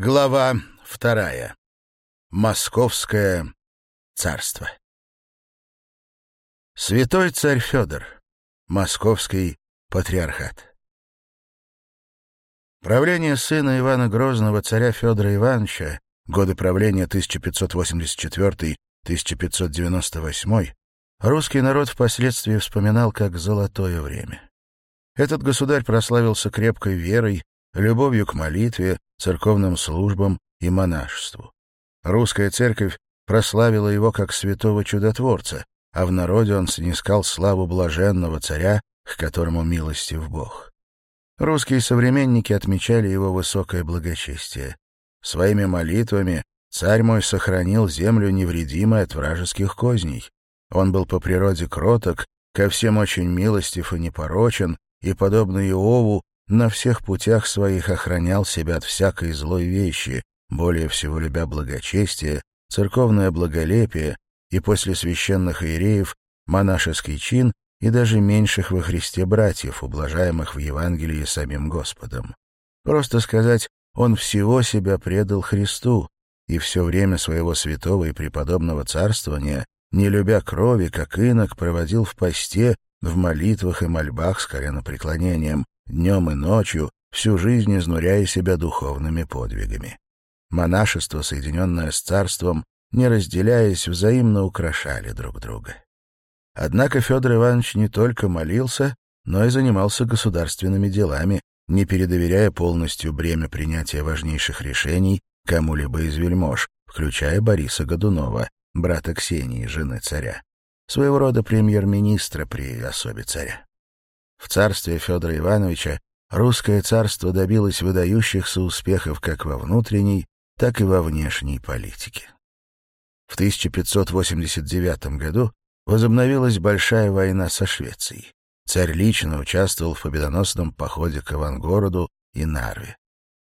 Глава вторая. Московское царство. Святой царь Федор. Московский патриархат. Правление сына Ивана Грозного, царя Федора Ивановича, годы правления 1584-1598, русский народ впоследствии вспоминал как «золотое время». Этот государь прославился крепкой верой, любовью к молитве, церковным службам и монашеству. Русская церковь прославила его как святого чудотворца, а в народе он снискал славу блаженного царя, к которому в Бог. Русские современники отмечали его высокое благочестие. Своими молитвами царь мой сохранил землю невредимой от вражеских козней. Он был по природе кроток, ко всем очень милостив и непорочен, и, подобно Иову, на всех путях своих охранял себя от всякой злой вещи, более всего любя благочестие, церковное благолепие и после священных иереев монашеский чин и даже меньших во Христе братьев, ублажаемых в Евангелии самим Господом. Просто сказать, он всего себя предал Христу, и все время своего святого и преподобного царствования, не любя крови, как инок, проводил в посте, в молитвах и мольбах с коленопреклонением, днем и ночью, всю жизнь изнуряя себя духовными подвигами. Монашество, соединенное с царством, не разделяясь, взаимно украшали друг друга. Однако Федор Иванович не только молился, но и занимался государственными делами, не передоверяя полностью бремя принятия важнейших решений кому-либо из вельмож, включая Бориса Годунова, брата Ксении, жены царя, своего рода премьер-министра при особе царя. В царстве Федора Ивановича русское царство добилось выдающихся успехов как во внутренней, так и во внешней политике. В 1589 году возобновилась большая война со Швецией. Царь лично участвовал в победоносном походе к Ивангороду и Нарве.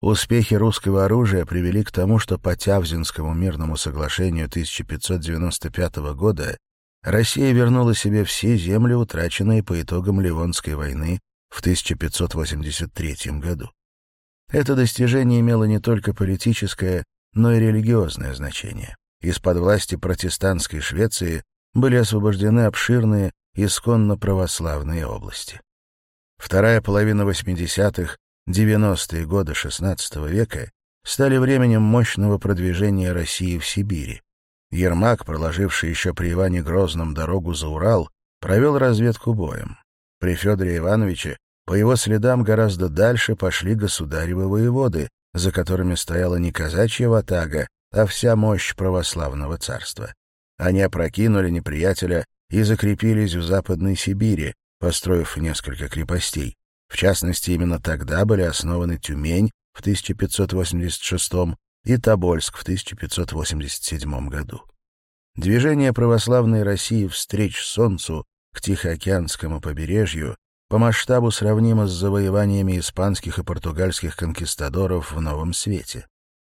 Успехи русского оружия привели к тому, что по Тявзинскому мирному соглашению 1595 года Россия вернула себе все земли, утраченные по итогам Ливонской войны в 1583 году. Это достижение имело не только политическое, но и религиозное значение. Из-под власти протестантской Швеции были освобождены обширные, исконно православные области. Вторая половина 80-х, 90-е годы XVI века стали временем мощного продвижения России в Сибири. Ермак, проложивший еще при Иване Грозном дорогу за Урал, провел разведку боем. При Федоре Ивановиче по его следам гораздо дальше пошли государевы воеводы, за которыми стояла не казачья ватага, а вся мощь православного царства. Они опрокинули неприятеля и закрепились в Западной Сибири, построив несколько крепостей. В частности, именно тогда были основаны Тюмень в 1586 и Тобольск в 1587 году. Движение православной России встреч Солнцу к Тихоокеанскому побережью по масштабу сравнимо с завоеваниями испанских и португальских конкистадоров в Новом Свете.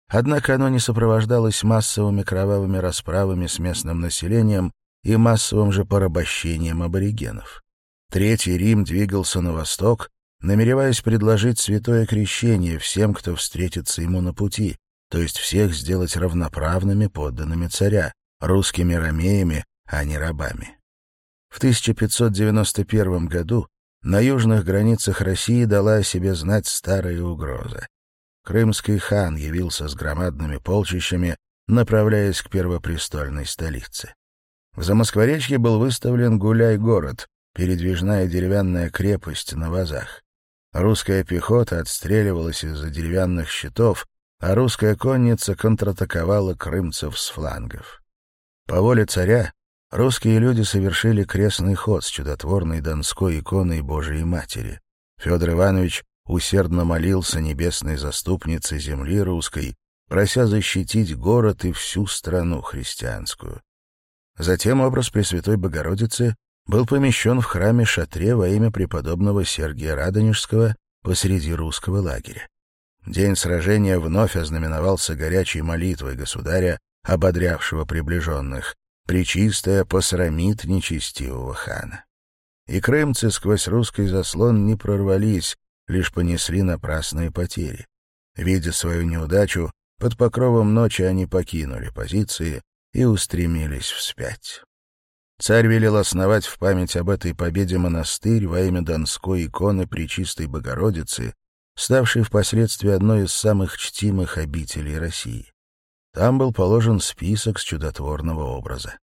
Однако оно не сопровождалось массовыми кровавыми расправами с местным населением и массовым же порабощением аборигенов. Третий Рим двигался на восток, намереваясь предложить святое крещение всем, кто встретится ему на пути, то есть всех сделать равноправными подданными царя, русскими ромеями, а не рабами. В 1591 году на южных границах России дала о себе знать старая угроза. Крымский хан явился с громадными полчищами, направляясь к первопрестольной столице. В Замоскворечье был выставлен Гуляй-город, передвижная деревянная крепость на вазах. Русская пехота отстреливалась из-за деревянных щитов, а русская конница контратаковала крымцев с флангов. По воле царя русские люди совершили крестный ход с чудотворной донской иконой Божией Матери. Федор Иванович усердно молился небесной заступнице земли русской, прося защитить город и всю страну христианскую. Затем образ Пресвятой Богородицы был помещен в храме-шатре во имя преподобного Сергия Радонежского посреди русского лагеря. День сражения вновь ознаменовался горячей молитвой государя, ободрявшего приближенных. причистая посрамит нечестивого хана. И крымцы сквозь русский заслон не прорвались, лишь понесли напрасные потери. Видя свою неудачу, под покровом ночи они покинули позиции и устремились вспять. Царь велел основать в память об этой победе монастырь во имя Донской иконы Пречистой Богородицы ставшей впоследствии одной из самых чтимых обителей России. Там был положен список с чудотворного образа.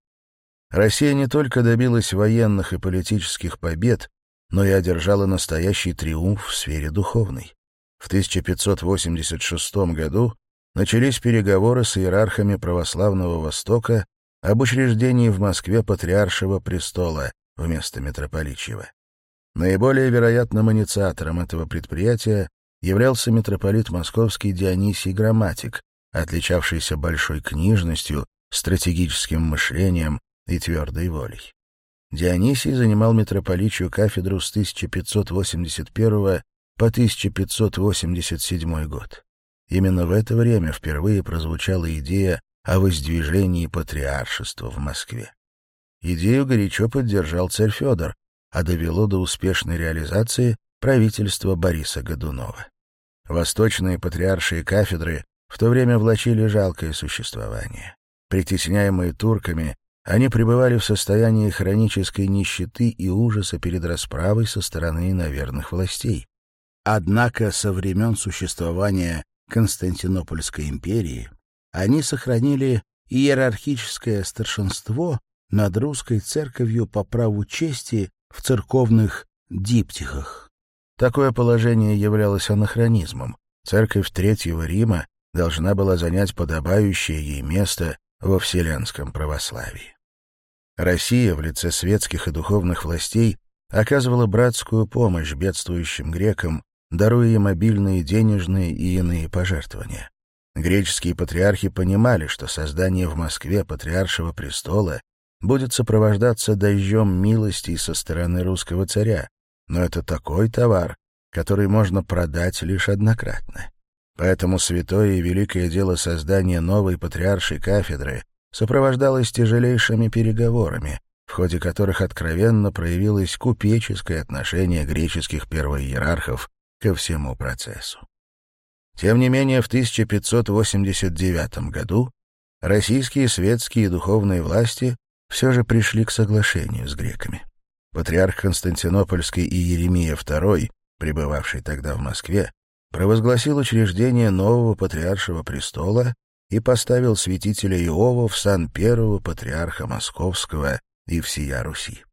Россия не только добилась военных и политических побед, но и одержала настоящий триумф в сфере духовной. В 1586 году начались переговоры с иерархами Православного Востока об учреждении в Москве Патриаршего престола вместо митрополичьего. Наиболее вероятным инициатором этого предприятия являлся митрополит московский Дионисий Грамматик, отличавшийся большой книжностью, стратегическим мышлением и твердой волей. Дионисий занимал митрополичью кафедру с 1581 по 1587 год. Именно в это время впервые прозвучала идея о воздвижении патриаршества в Москве. Идею горячо поддержал царь Федор, а довело до успешной реализации правительство Бориса Годунова. Восточные патриаршие кафедры в то время влачили жалкое существование. Притесняемые турками, они пребывали в состоянии хронической нищеты и ужаса перед расправой со стороны иноверных властей. Однако со времен существования Константинопольской империи они сохранили иерархическое старшинство над русской церковью по праву чести в церковных диптихах. Такое положение являлось анахронизмом. Церковь Третьего Рима должна была занять подобающее ей место во вселенском православии. Россия в лице светских и духовных властей оказывала братскую помощь бедствующим грекам, даруя им обильные денежные и иные пожертвования. Греческие патриархи понимали, что создание в Москве патриаршего престола будет сопровождаться дождем милости со стороны русского царя, но это такой товар, который можно продать лишь однократно. Поэтому святое и великое дело создания новой патриаршей кафедры сопровождалось тяжелейшими переговорами, в ходе которых откровенно проявилось купеческое отношение греческих первоиерархов ко всему процессу. Тем не менее, в 1589 году российские светские и духовные власти все же пришли к соглашению с греками патриарх Константинопольский и Еремия II, пребывавший тогда в Москве, провозгласил учреждение нового патриаршего престола и поставил святителя Иова в сан первого патриарха Московского и всея Руси.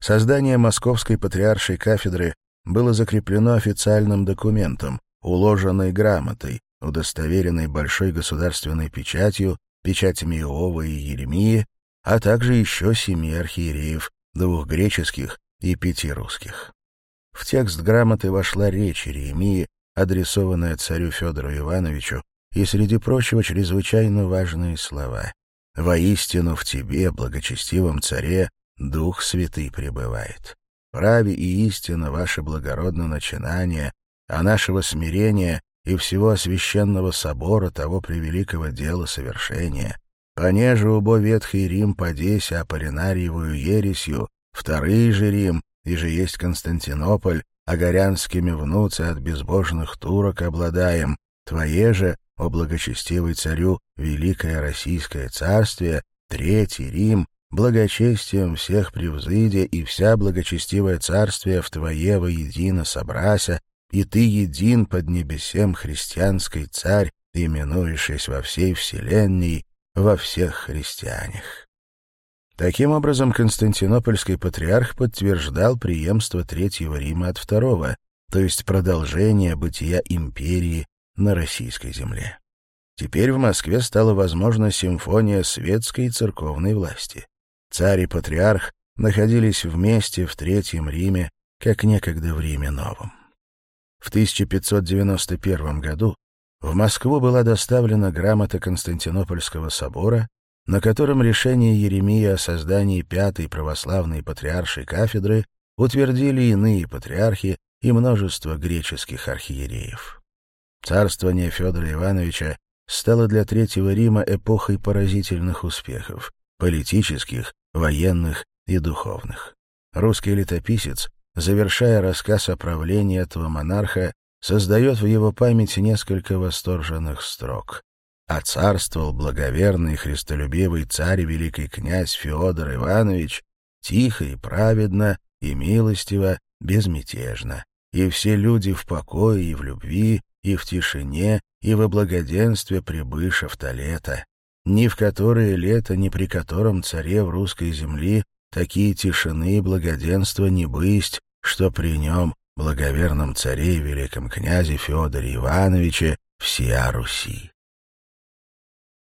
Создание Московской патриаршей кафедры было закреплено официальным документом, уложенной грамотой, удостоверенной большой государственной печатью, печатями Иова и Еремии, а также еще семи архиереев двух греческих и пяти русских. В текст грамоты вошла речь Иеремии, адресованная царю Федору Ивановичу, и, среди прочего, чрезвычайно важные слова. «Воистину в тебе, благочестивом царе, Дух Святый пребывает. Праве и истина ваше благородное начинание, а нашего смирения и всего священного собора того превеликого дела совершения, Понеже убо ветхий Рим подеся апаринариевую ересью, вторые же Рим, и же есть Константинополь, а горянскими внуцы от безбожных турок обладаем, твое же, о благочестивый царю, великое российское царствие, третий Рим, благочестием всех превзыде, и вся благочестивое царствие в твое воедино собрася, и ты един под небесем христианский царь, именуешься во всей вселенной во всех христианях. Таким образом, Константинопольский патриарх подтверждал преемство Третьего Рима от Второго, то есть продолжение бытия империи на российской земле. Теперь в Москве стала возможна симфония светской и церковной власти. Царь и патриарх находились вместе в Третьем Риме, как некогда в Риме Новом. В 1591 году в Москву была доставлена грамота Константинопольского собора, на котором решение Еремия о создании Пятой православной патриаршей кафедры утвердили иные патриархи и множество греческих архиереев. Царствование Федора Ивановича стало для Третьего Рима эпохой поразительных успехов — политических, военных и духовных. Русский летописец, завершая рассказ о правлении этого монарха, создает в его памяти несколько восторженных строк. «А царствовал благоверный христолюбивый царь великий князь Феодор Иванович тихо и праведно, и милостиво, безмятежно, и все люди в покое и в любви, и в тишине, и во благоденстве прибышев то лето, ни в которое лето, ни при котором царе в русской земли такие тишины и благоденства не бысть, что при нем благоверном царе и великом князе Федоре Ивановиче всея Руси.